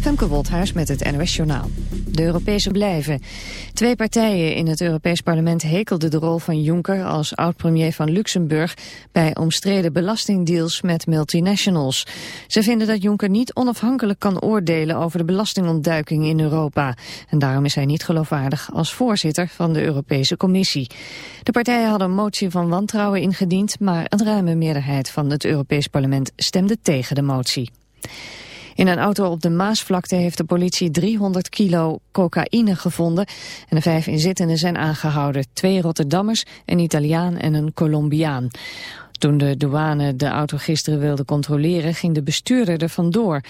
Femke Woldhuis met het NOS Journaal. De Europese blijven. Twee partijen in het Europees Parlement hekelden de rol van Juncker als oud-premier van Luxemburg bij omstreden belastingdeals met multinationals. Ze vinden dat Juncker niet onafhankelijk kan oordelen over de belastingontduiking in Europa. En daarom is hij niet geloofwaardig als voorzitter van de Europese Commissie. De partijen hadden een motie van wantrouwen ingediend, maar een ruime meerderheid van het Europees Parlement stemde tegen de motie. In een auto op de Maasvlakte heeft de politie 300 kilo cocaïne gevonden en de vijf inzittenden zijn aangehouden. Twee Rotterdammers, een Italiaan en een Colombiaan. Toen de douane de auto gisteren wilde controleren, ging de bestuurder er vandoor.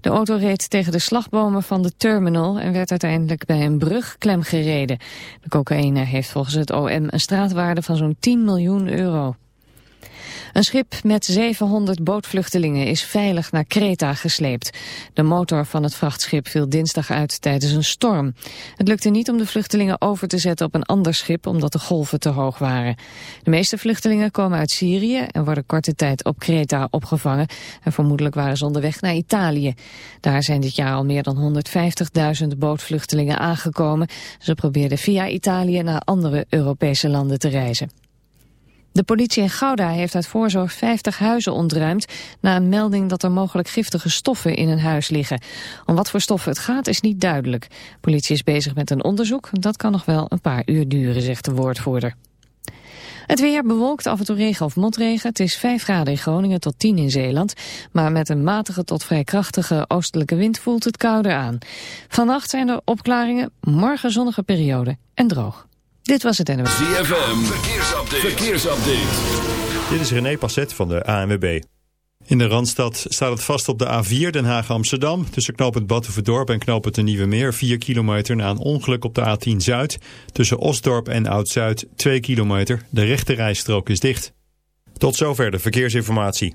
De auto reed tegen de slagbomen van de terminal en werd uiteindelijk bij een brug klemgereden. De cocaïne heeft volgens het OM een straatwaarde van zo'n 10 miljoen euro. Een schip met 700 bootvluchtelingen is veilig naar Kreta gesleept. De motor van het vrachtschip viel dinsdag uit tijdens een storm. Het lukte niet om de vluchtelingen over te zetten op een ander schip omdat de golven te hoog waren. De meeste vluchtelingen komen uit Syrië en worden korte tijd op Kreta opgevangen. En vermoedelijk waren ze onderweg naar Italië. Daar zijn dit jaar al meer dan 150.000 bootvluchtelingen aangekomen. Ze probeerden via Italië naar andere Europese landen te reizen. De politie in Gouda heeft uit voorzorg 50 huizen ontruimd... na een melding dat er mogelijk giftige stoffen in een huis liggen. Om wat voor stoffen het gaat is niet duidelijk. De politie is bezig met een onderzoek. Dat kan nog wel een paar uur duren, zegt de woordvoerder. Het weer bewolkt af en toe regen of motregen. Het is 5 graden in Groningen tot 10 in Zeeland. Maar met een matige tot vrij krachtige oostelijke wind voelt het kouder aan. Vannacht zijn er opklaringen, morgen zonnige periode en droog. Dit was het NWS. ZFM, verkeersupdate. verkeersupdate. Dit is René Passet van de ANWB. In de Randstad staat het vast op de A4 Den Haag-Amsterdam. Tussen knooppunt Batuverdorp en knooppunt de Nieuwe Meer 4 kilometer na een ongeluk op de A10 Zuid. Tussen Osdorp en Oud-Zuid 2 kilometer. De rechte rijstrook is dicht. Tot zover de verkeersinformatie.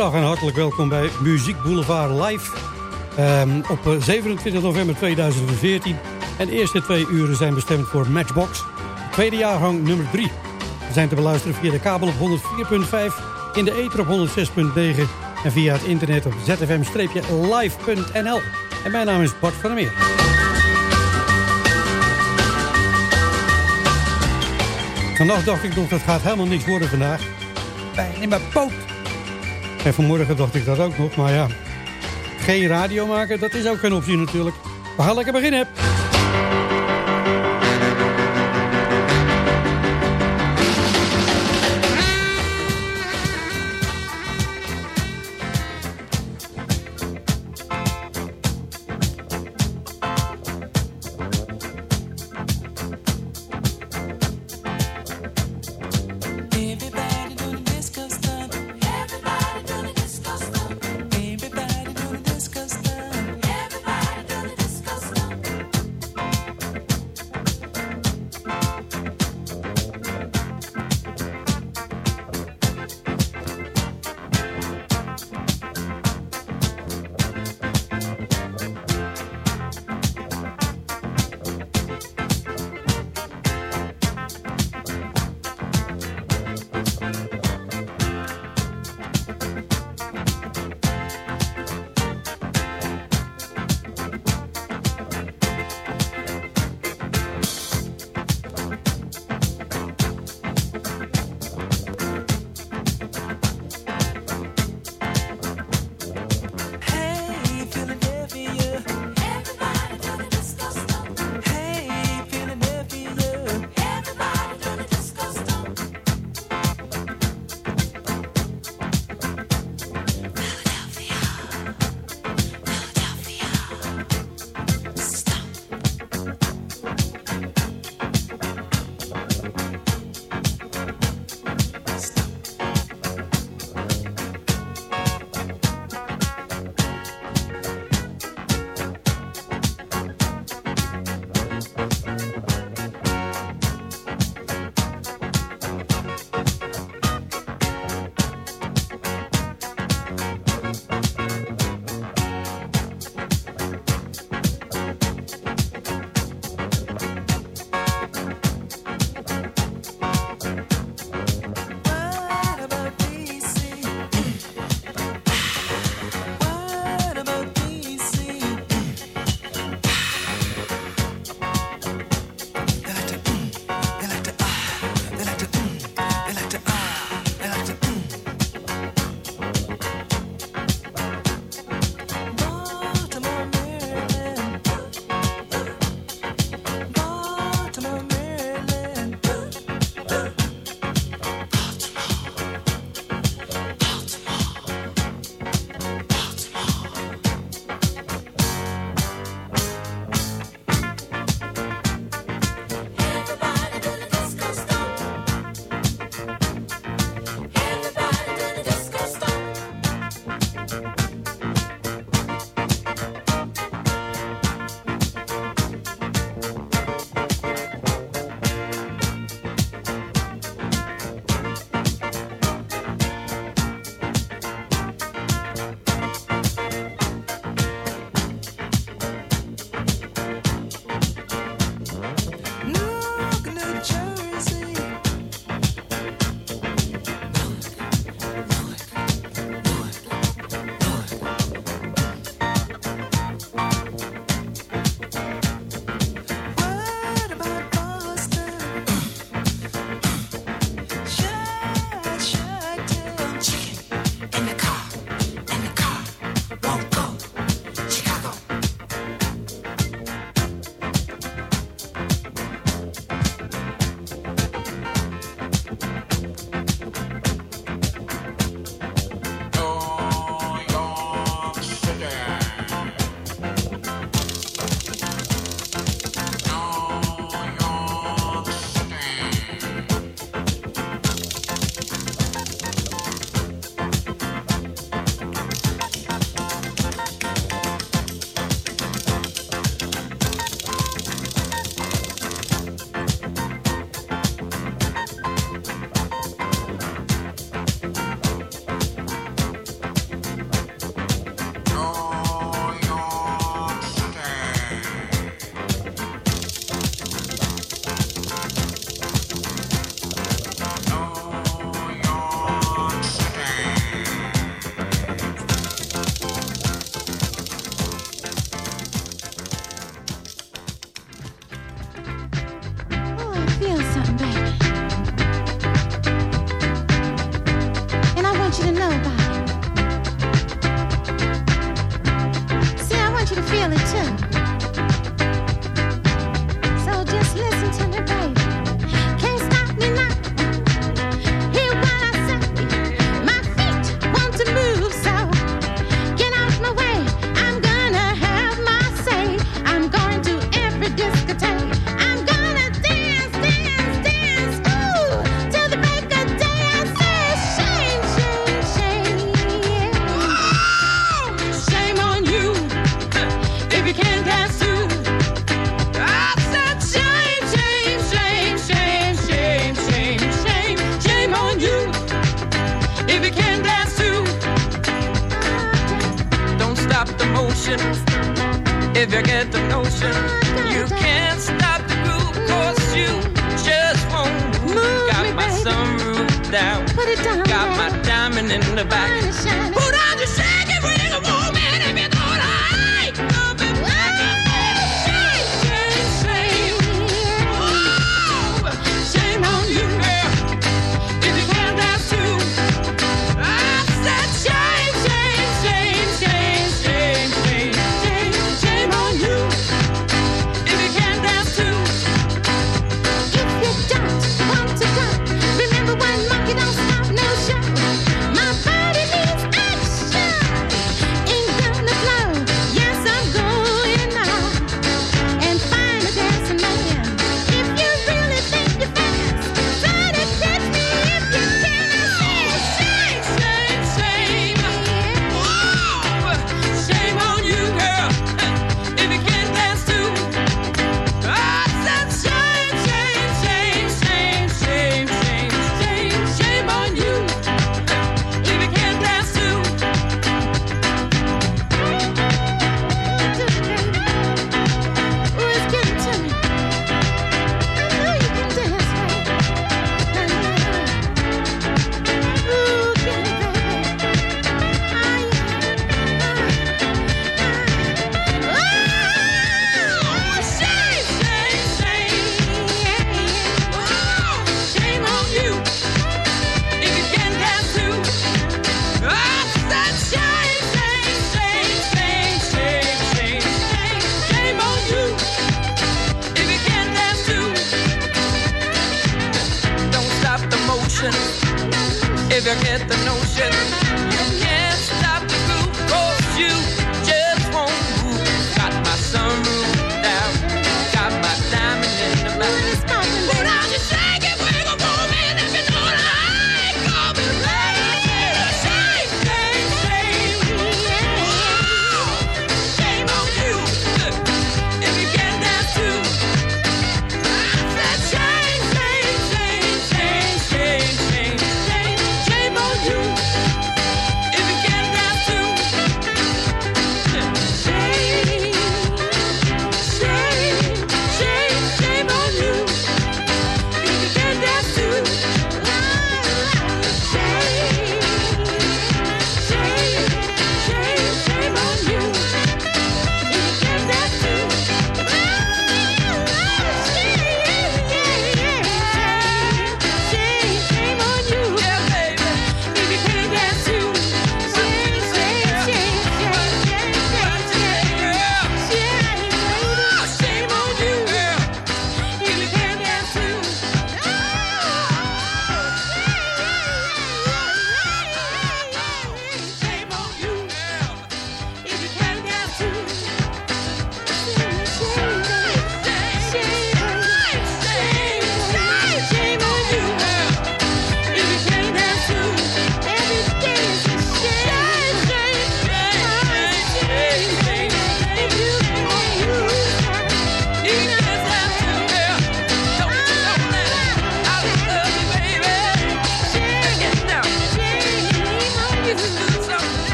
Goedemiddag en hartelijk welkom bij Muziek Boulevard Live. Ehm, op eh, 27 november 2014. En de eerste twee uren zijn bestemd voor Matchbox. Tweede jaargang nummer 3. We zijn te beluisteren via de kabel op 104.5, in de ether op 106.9 en via het internet op zfm-live.nl. En mijn naam is Bart van der Meer. Vannacht dacht ik nog, dat gaat helemaal niks worden vandaag. Pijn in mijn poot. En vanmorgen dacht ik dat ook nog, maar ja. Geen radio maken, dat is ook geen optie natuurlijk. We gaan lekker beginnen.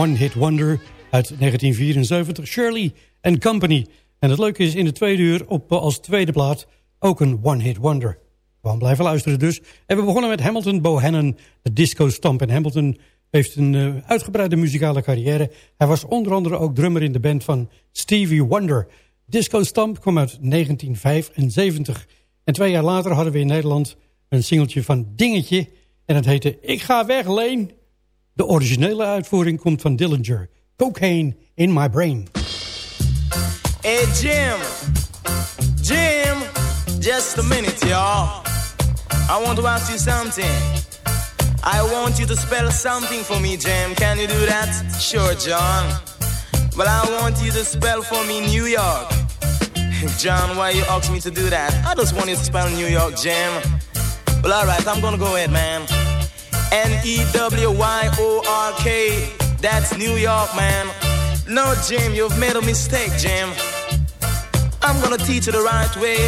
One Hit Wonder uit 1974, Shirley and Company. En het leuke is, in de tweede uur op, eh, als tweede plaat ook een One Hit Wonder. Gewoon blijven luisteren dus. En we begonnen met Hamilton Bohannon, de disco-stamp. En Hamilton heeft een eh, uitgebreide muzikale carrière. Hij was onder andere ook drummer in de band van Stevie Wonder. Disco-stamp kwam uit 1975. En twee jaar later hadden we in Nederland een singeltje van Dingetje... En het heette Ik ga weg, Leen. De originele uitvoering komt van Dillinger. Cocaine in my brain. Hey Jim, Jim, just a minute, y'all. I want to ask you something. I want you to spell something for me, Jim. Can you do that? Sure, John. But I want you to spell for me New York. John, why you ask me to do that? I just want you to spell New York, Jim. Well, alright, I'm gonna go ahead, man. N E W Y O R K. That's New York, man. No, Jim, you've made a mistake, Jim. I'm gonna teach you the right way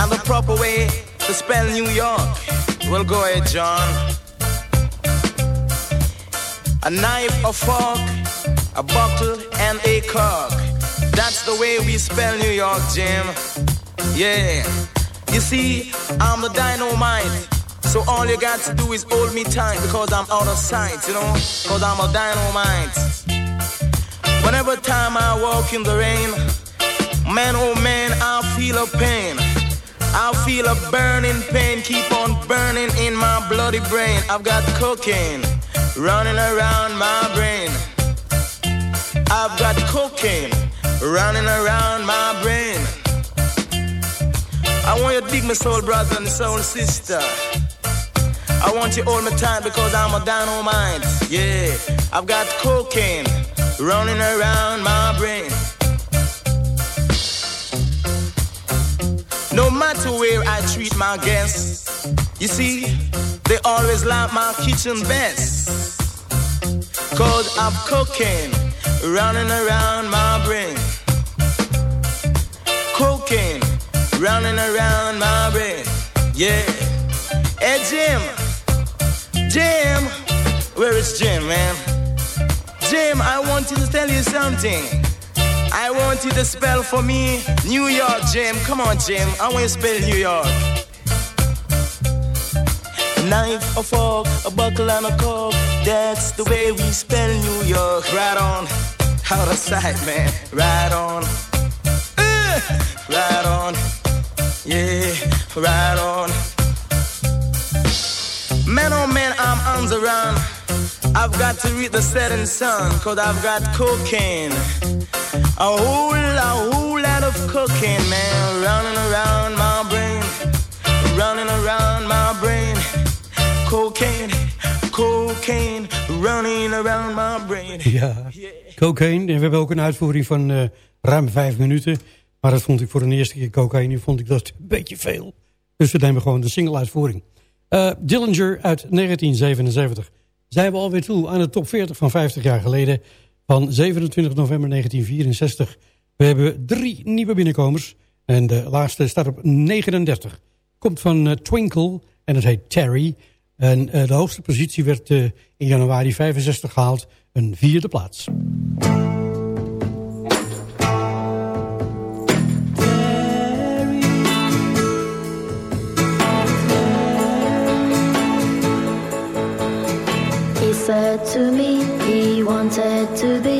and the proper way to spell New York. Well, go ahead, John. A knife, a fork, a bottle, and a cork. That's the way we spell New York, Jim. Yeah. You see, I'm the dynamite. So all you got to do is hold me tight because I'm out of sight, you know? Because I'm a dynamite. Whenever time I walk in the rain, man, oh man, I feel a pain. I feel a burning pain, keep on burning in my bloody brain. I've got cocaine running around my brain. I've got cocaine running around my brain. I want you to dig my soul brother and soul sister. I want you all my time because I'm a dynamite. Yeah, I've got cocaine running around my brain. No matter where I treat my guests, you see, they always like my kitchen best. Cause I'm cocaine running around my brain. Cocaine running around my brain. Yeah. Hey, Jim. Jim. Where is Jim, man? Jim, I want you to tell you something. I want you to spell for me New York, Jim. Come on, Jim. I want you to spell New York. A knife, a fork, a buckle, and a cork. That's the way we spell New York. Right on. Out of sight, man. Right on. Uh, right on. Yeah, right on. Man, oh man, I'm on the run. I've got to read the setting sun, cause I've got cocaine. A whole, a whole lot of cocaine, man, running around my brain. Running around my brain. Cocaine, cocaine, running around my brain. Ja, cocaine. En we hebben ook een uitvoering van eh, ruim vijf minuten. Maar dat vond ik voor de eerste keer cocaïne, vond ik dat een beetje veel. Dus we nemen gewoon de single-uitvoering. Eh, Dillinger uit 1977. Zijn we alweer toe aan de top 40 van 50 jaar geleden. Van 27 november 1964. We hebben drie nieuwe binnenkomers. En de laatste staat op 39. Komt van eh, Twinkle en het heet Terry. En eh, de hoogste positie werd in januari 65 gehaald. Een vierde plaats. Said to me he wanted to be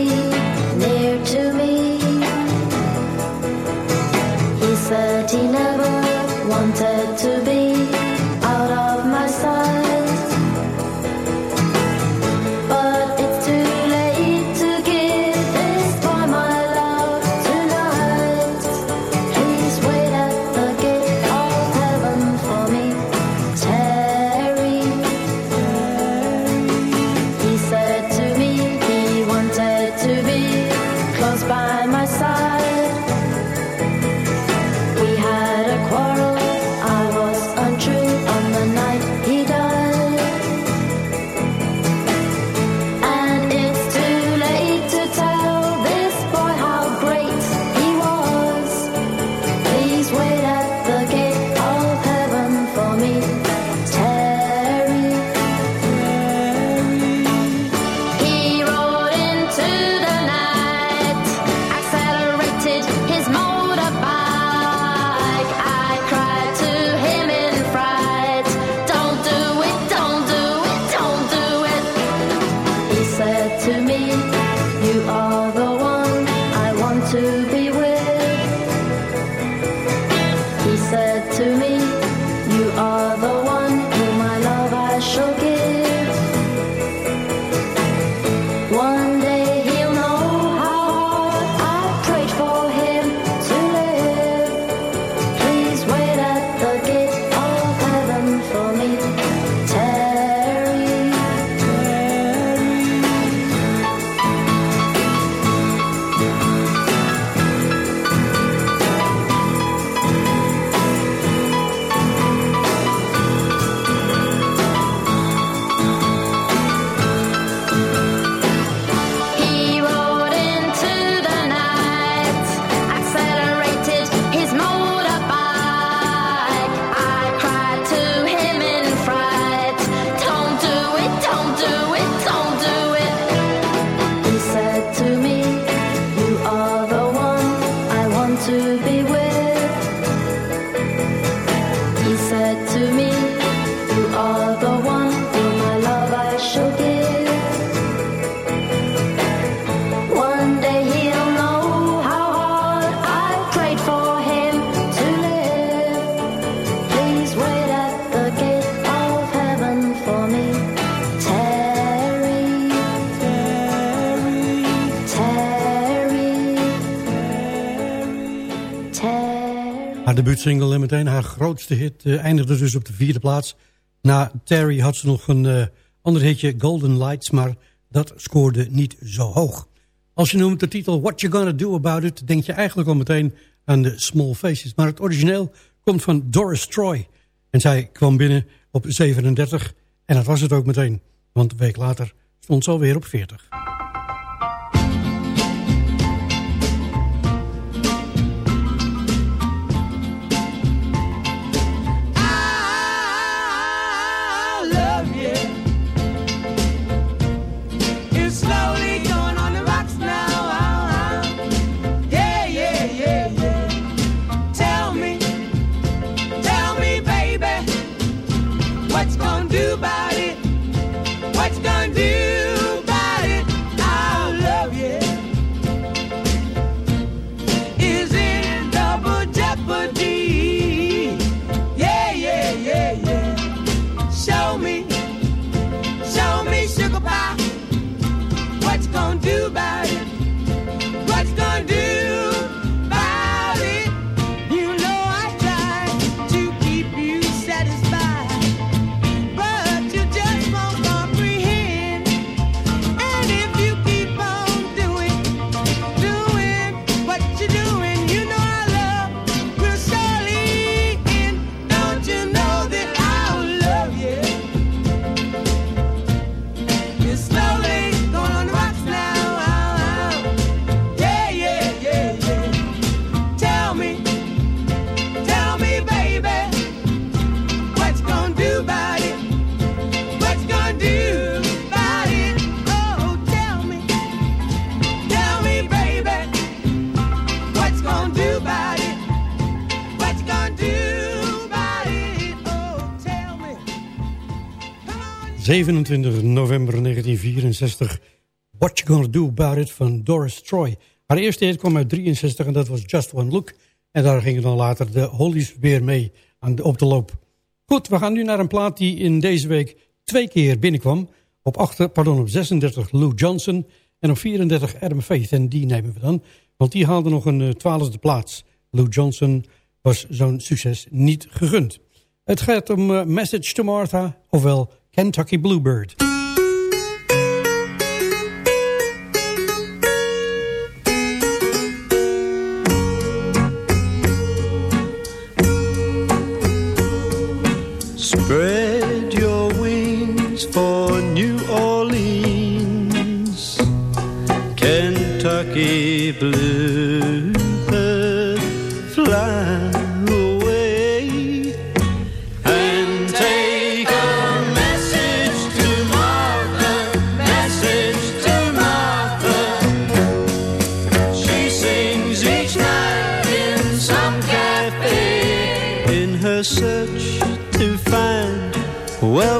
Haar debuutsingle en meteen haar grootste hit eh, eindigde dus op de vierde plaats. Na Terry had ze nog een eh, ander hitje, Golden Lights, maar dat scoorde niet zo hoog. Als je noemt de titel What You Gonna Do About It... denk je eigenlijk al meteen aan de Small Faces. Maar het origineel komt van Doris Troy. En zij kwam binnen op 37 en dat was het ook meteen. Want een week later stond ze alweer op 40. 27 november 1964. What You Gonna Do About It van Doris Troy. Haar eerste hit kwam uit 63 en dat was Just One Look. En daar gingen dan later de Hollies weer mee aan de, op de loop. Goed, we gaan nu naar een plaat die in deze week twee keer binnenkwam. Op, 8, pardon, op 36 Lou Johnson en op 34 Adam Faith. En die nemen we dan, want die haalde nog een eh, twaalfde plaats. Lou Johnson was zo'n succes niet gegund. Het gaat om eh, Message to Martha, ofwel Kentucky Bluebird. Well,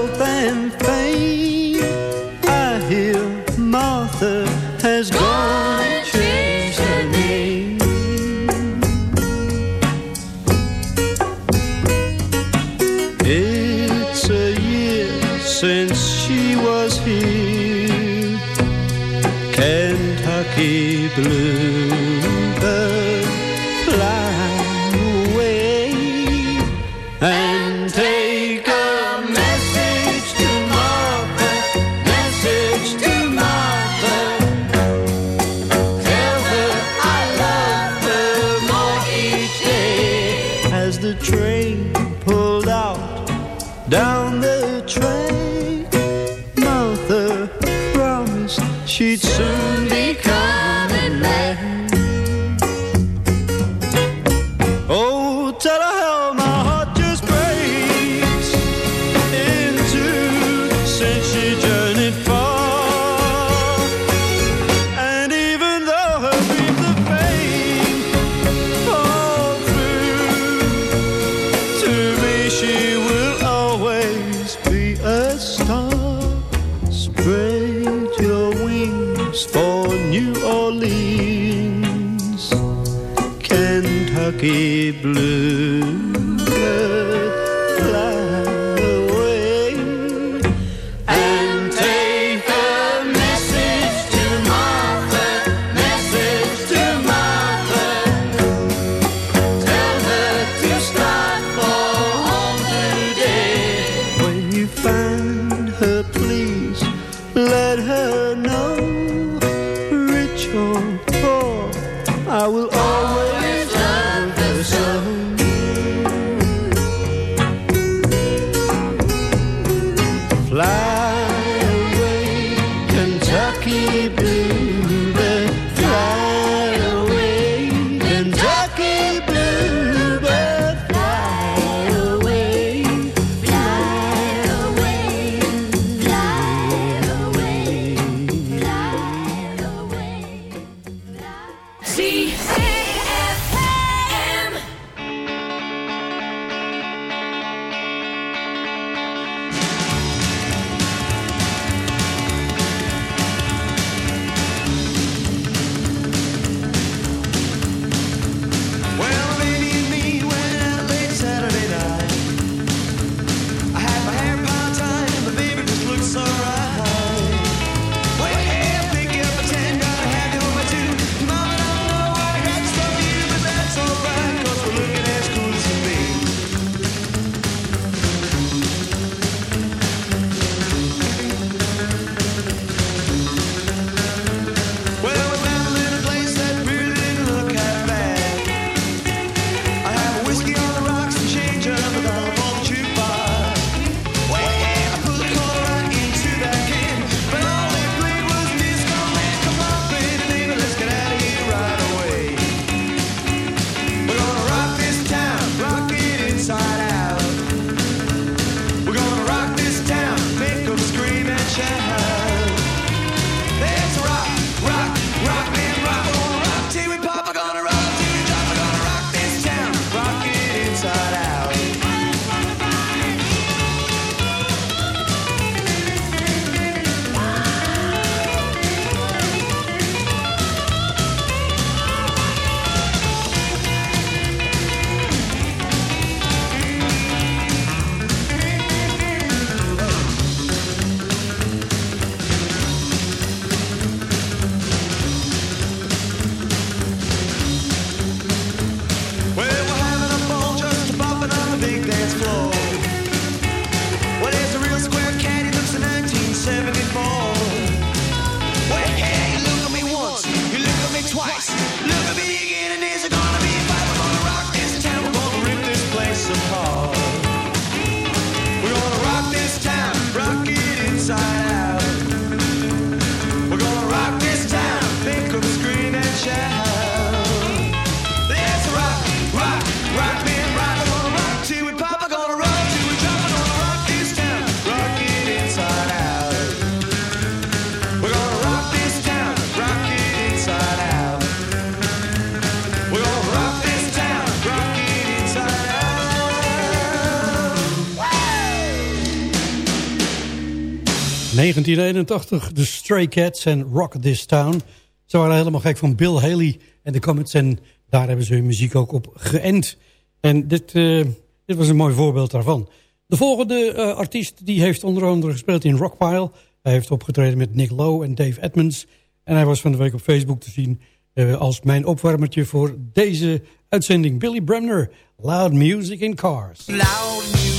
1981, de Stray Cats en Rock This Town. Ze waren helemaal gek van Bill Haley en de Comets. En daar hebben ze hun muziek ook op geënt. En dit, eh, dit was een mooi voorbeeld daarvan. De volgende eh, artiest die heeft onder andere gespeeld in Rockpile. Hij heeft opgetreden met Nick Lowe en Dave Edmonds. En hij was van de week op Facebook te zien eh, als mijn opwarmertje voor deze uitzending. Billy Bremner, Loud Music in Cars. Loud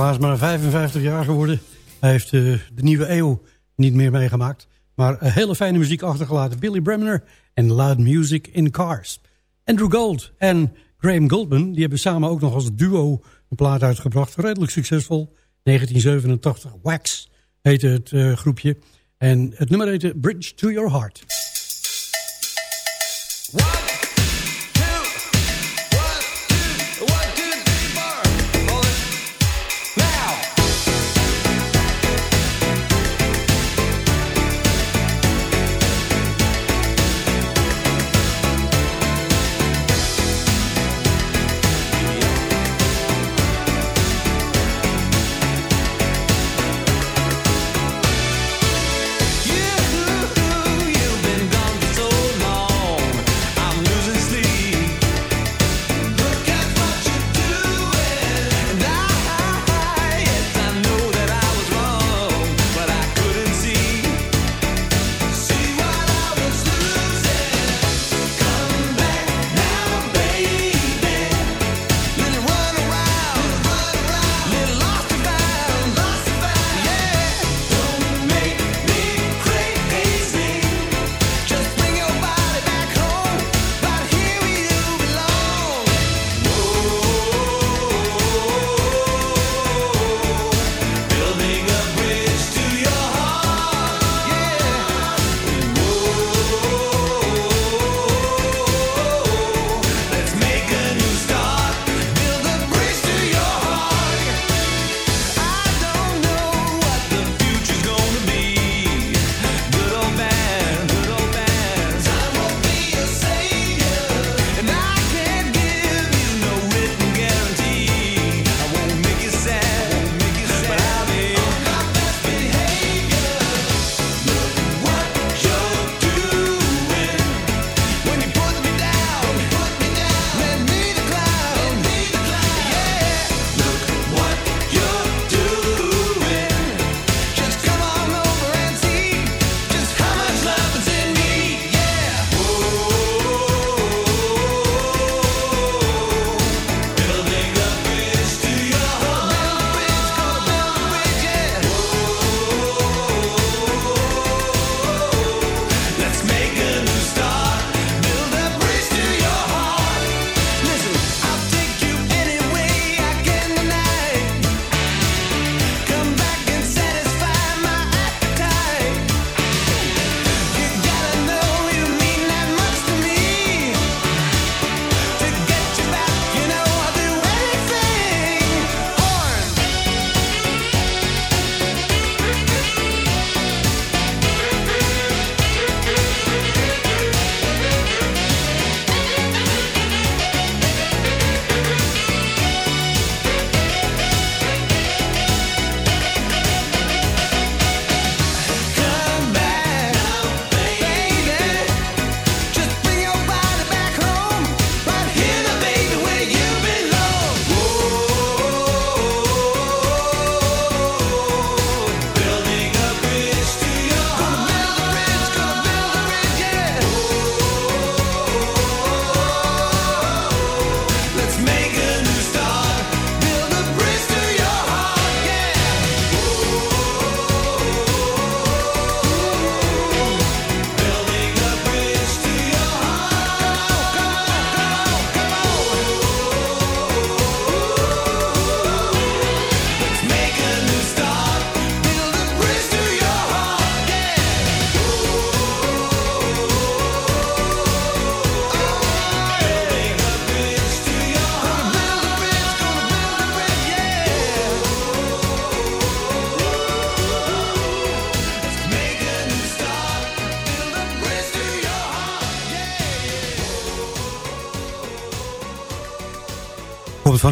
helaas maar 55 jaar geworden. Hij heeft eh, de nieuwe eeuw niet meer meegemaakt. Maar hele fijne muziek achtergelaten. Billy Bremner en Loud Music in Cars. Andrew Gold en Graham Goldman... die hebben samen ook nog als duo een plaat uitgebracht. Redelijk succesvol. 1987. Wax heette het eh, groepje. En het nummer heette Bridge to Your Heart. You've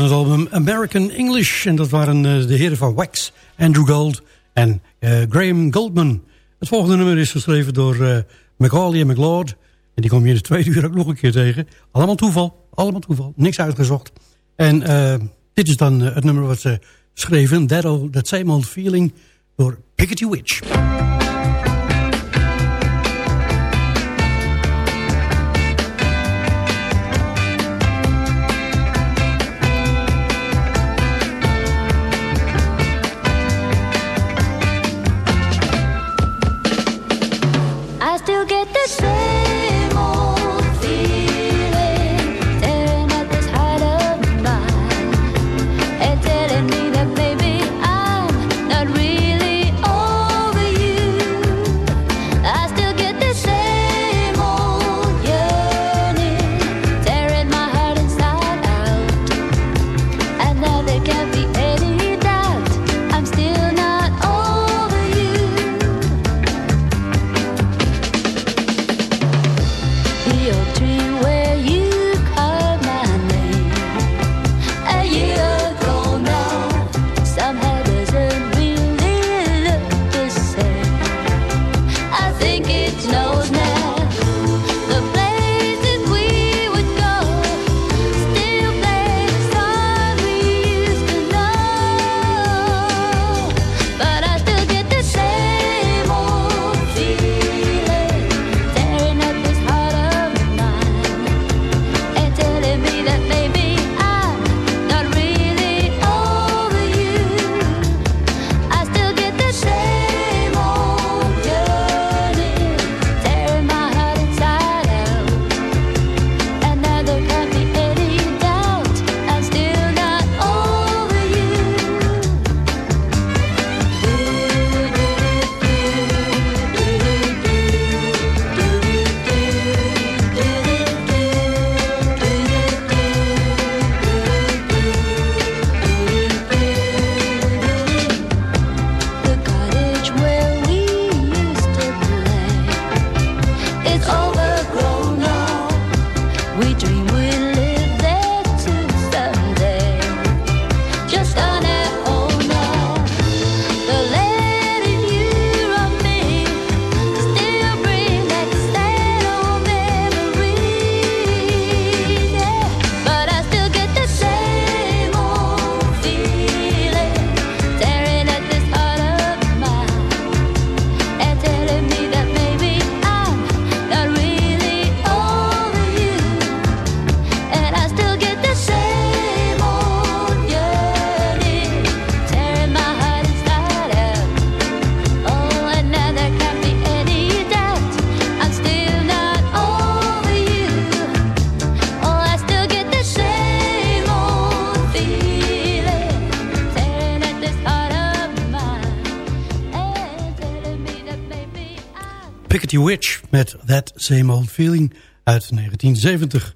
het album American English. En dat waren eh, de heren van Wax, Andrew Gold en eh, Graham Goldman. Het volgende nummer is geschreven door uh, Macaulay en McLeod. En die kom je in de tweede uur ook nog een keer tegen. Allemaal toeval, allemaal toeval. Niks uitgezocht. En dit is dan het nummer wat ze schreven. That, old, that Same Old Feeling door Pickety Witch. Met That Same Old Feeling uit 1970.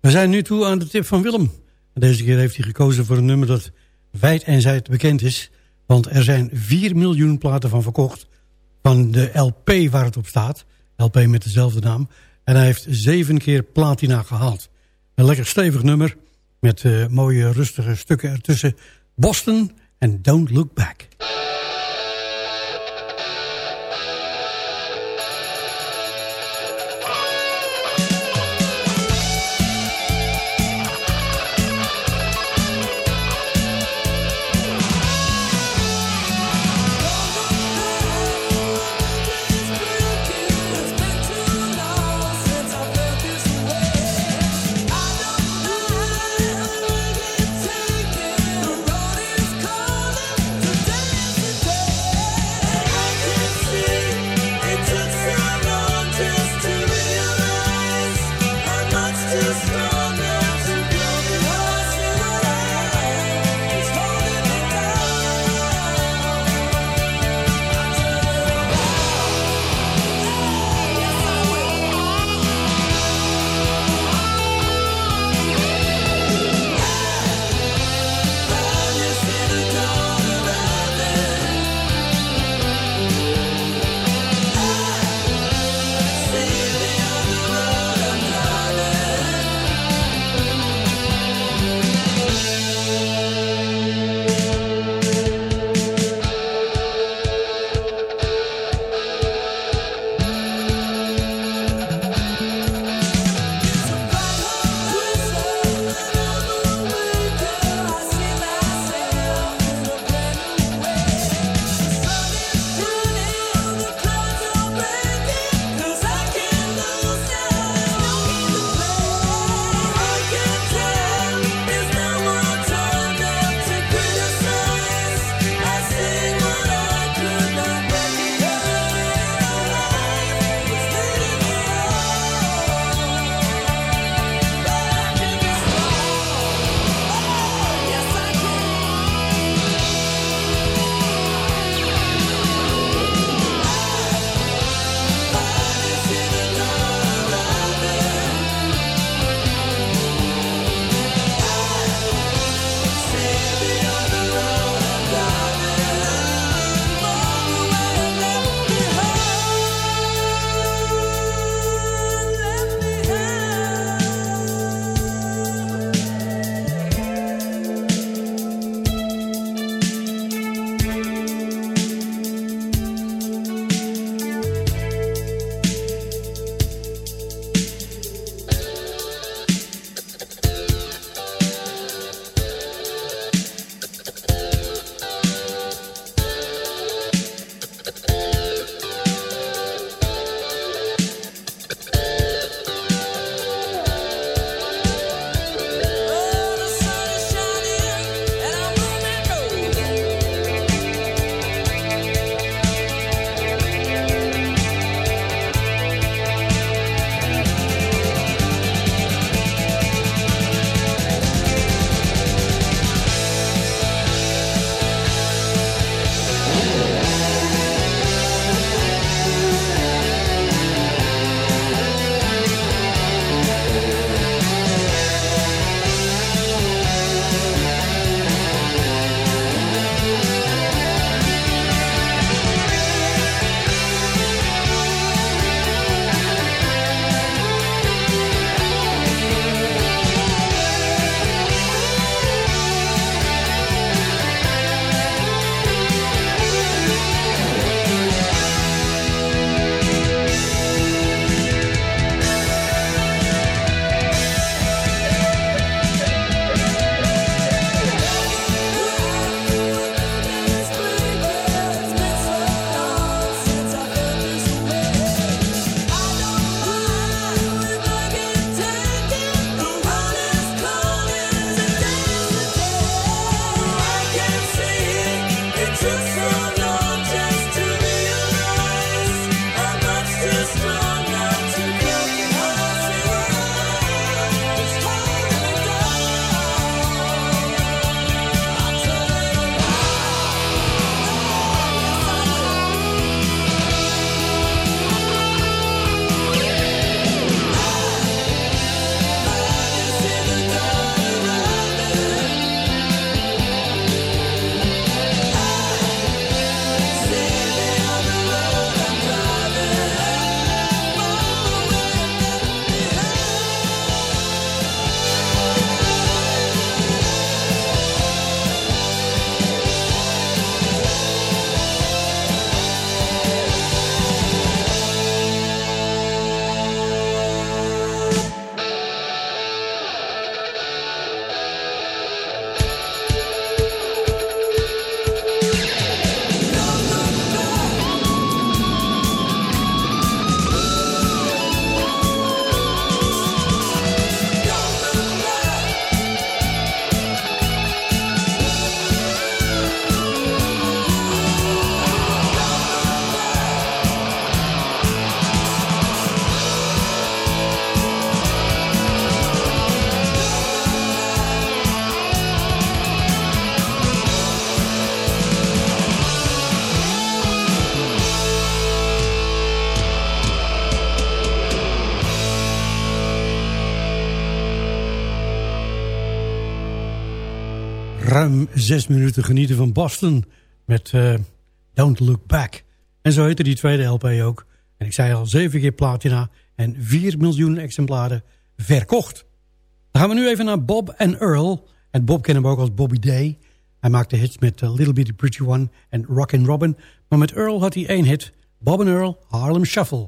We zijn nu toe aan de tip van Willem. Deze keer heeft hij gekozen voor een nummer dat wijd en zijd bekend is. Want er zijn 4 miljoen platen van verkocht van de LP waar het op staat. LP met dezelfde naam. En hij heeft zeven keer platina gehaald. Een lekker stevig nummer met uh, mooie rustige stukken ertussen. Boston en Don't Look Back. Ruim zes minuten genieten van Boston met eh, Don't Look Back. En zo heette die tweede LP ook. En ik zei al, zeven keer platina en 4 miljoen exemplaren verkocht. Dan gaan we nu even naar Bob en Earl. En Bob kennen we ook als Bobby Day. Hij maakte hits met uh, Little Bitty Pretty One en Rockin' Robin. Maar met Earl had hij één hit. Bob en Earl, Harlem Shuffle.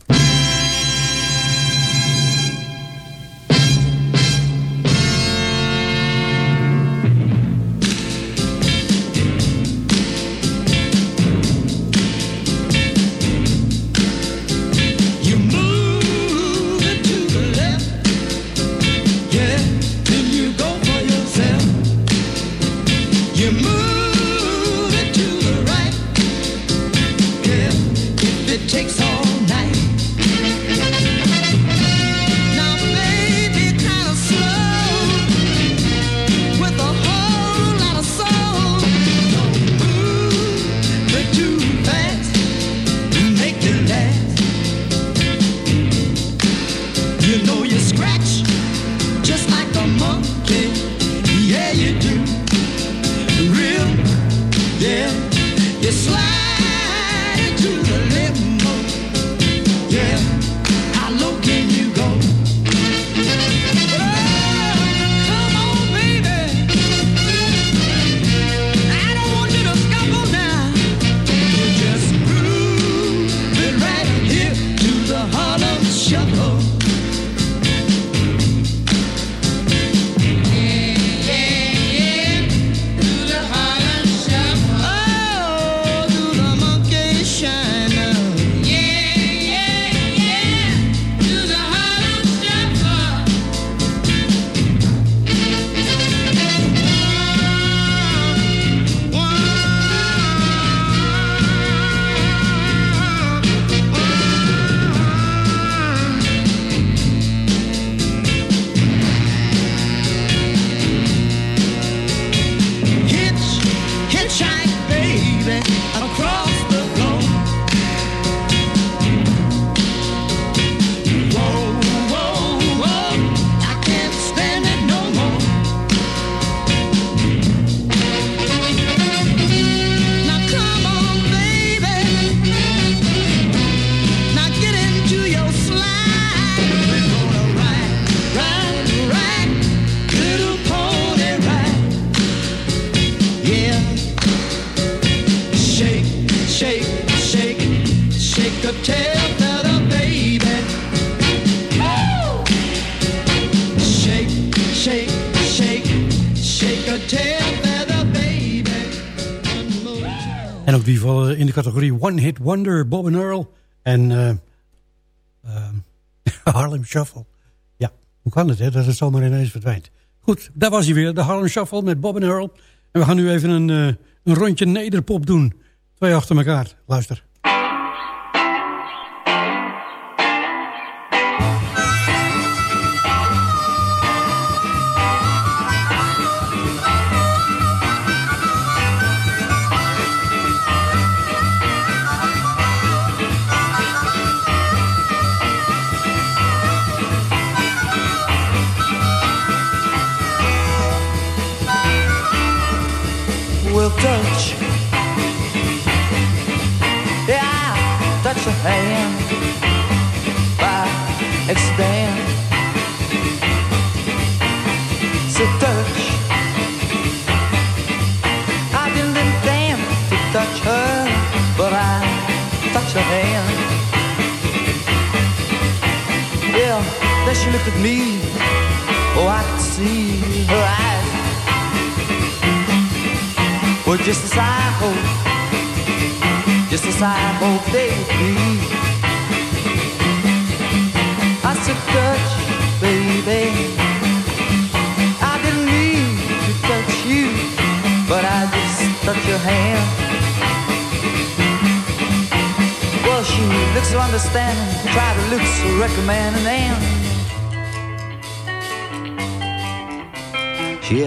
Wonder, Bob en Earl. En eh, ehm, Harlem Shuffle. Ja, hoe kan het hè, dat het zomaar ineens verdwijnt. Goed, daar was hij weer, de Harlem Shuffle met Bob en Earl. En we gaan nu even een, eh, een rondje nederpop doen. Twee achter elkaar, luister.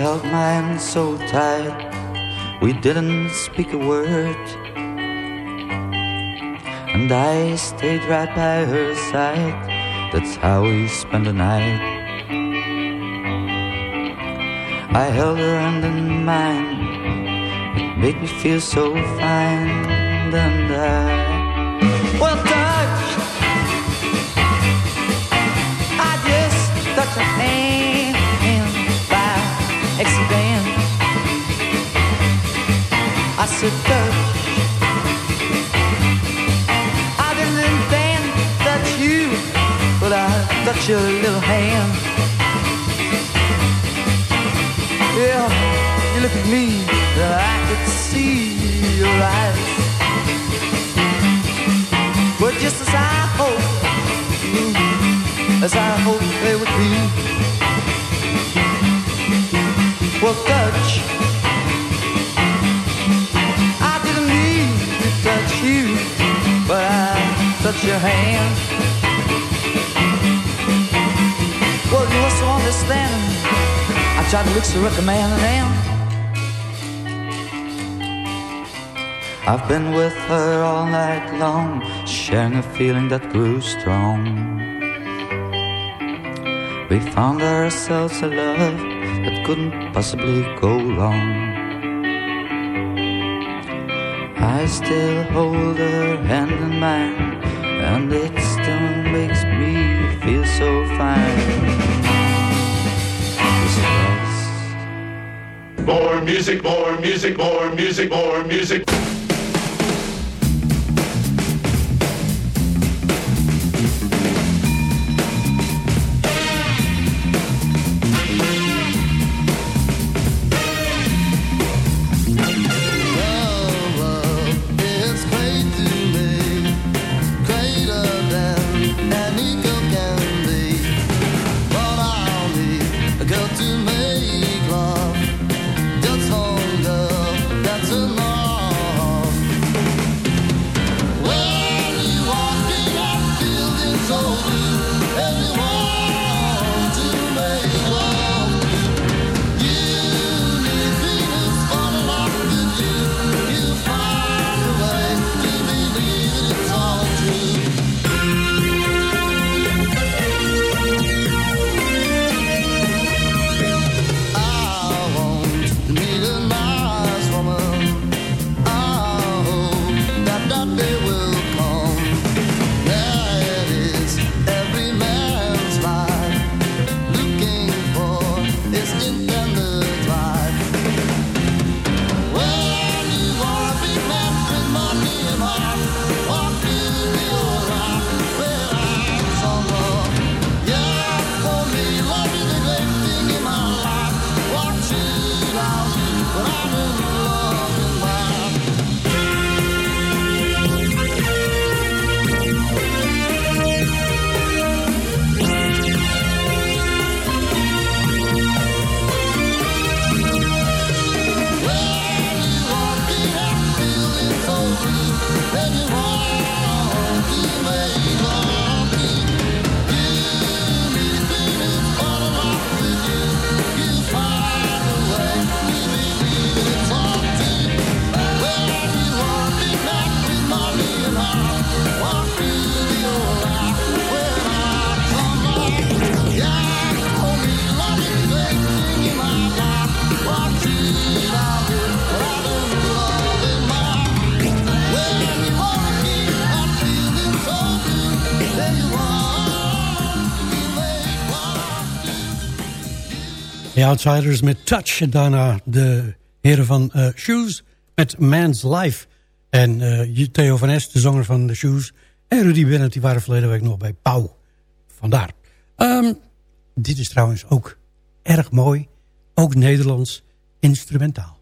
Held my hand so tight. We didn't speak a word. And I stayed right by her side. That's how we spent the night. I held her hand in mine it made me feel so fine and I Touch I didn't think that you but I touch your little hand. Yeah you look at me and I could see your eyes. But just as I hope mm, as I hope they would be. Well touch touched your hand well you must understand I tried to look so recommending and I've been with her all night long, sharing a feeling that grew strong. We found ourselves a love that couldn't possibly go wrong. I still hold her hand in mine, and it still makes me feel so fine. More music, more music, more music, more music. Outsiders met Touch. Daarna de heren van eh, Shoes met Man's Life. En eh, Theo van Es, de zanger van de Shoes. En Rudy Bennett, die waren verleden week nog bij Pauw. Vandaar. Ehm, dit is trouwens ook erg mooi. Ook Nederlands instrumentaal.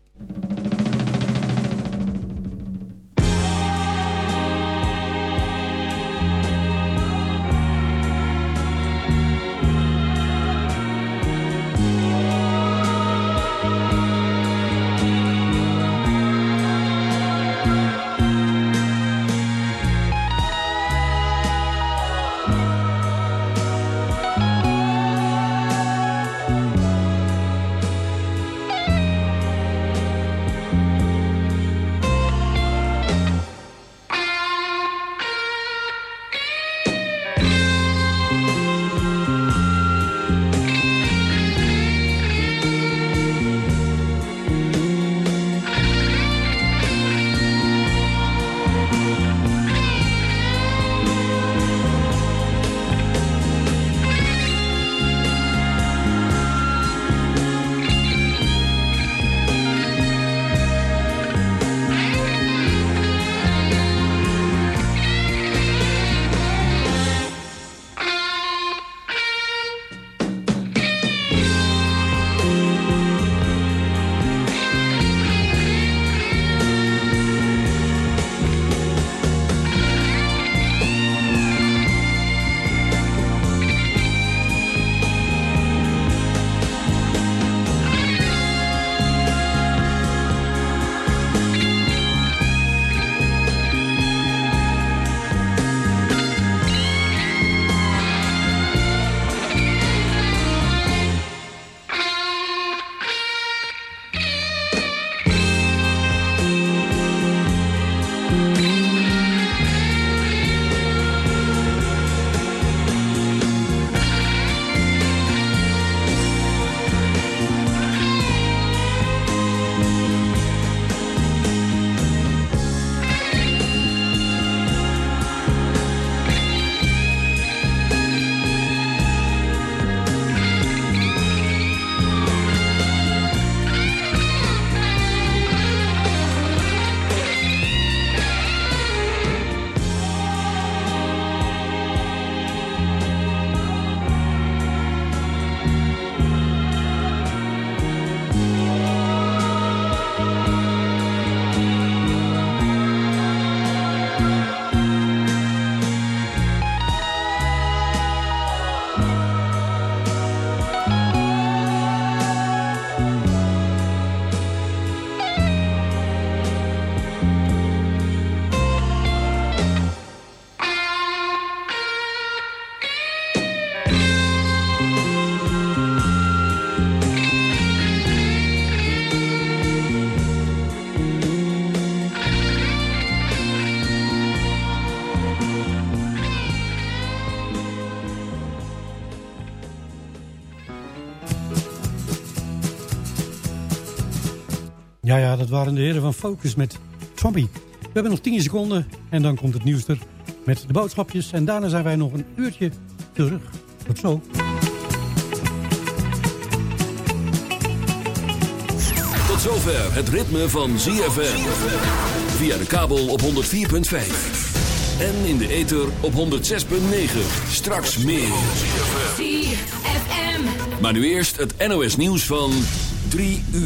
Dat waren de heren van Focus met Zombie. We hebben nog 10 seconden en dan komt het nieuws er met de boodschapjes. En daarna zijn wij nog een uurtje terug. Tot zo. Tot zover het ritme van ZFM. Via de kabel op 104.5. En in de ether op 106.9. Straks meer. ZFM. Maar nu eerst het NOS nieuws van 3 uur.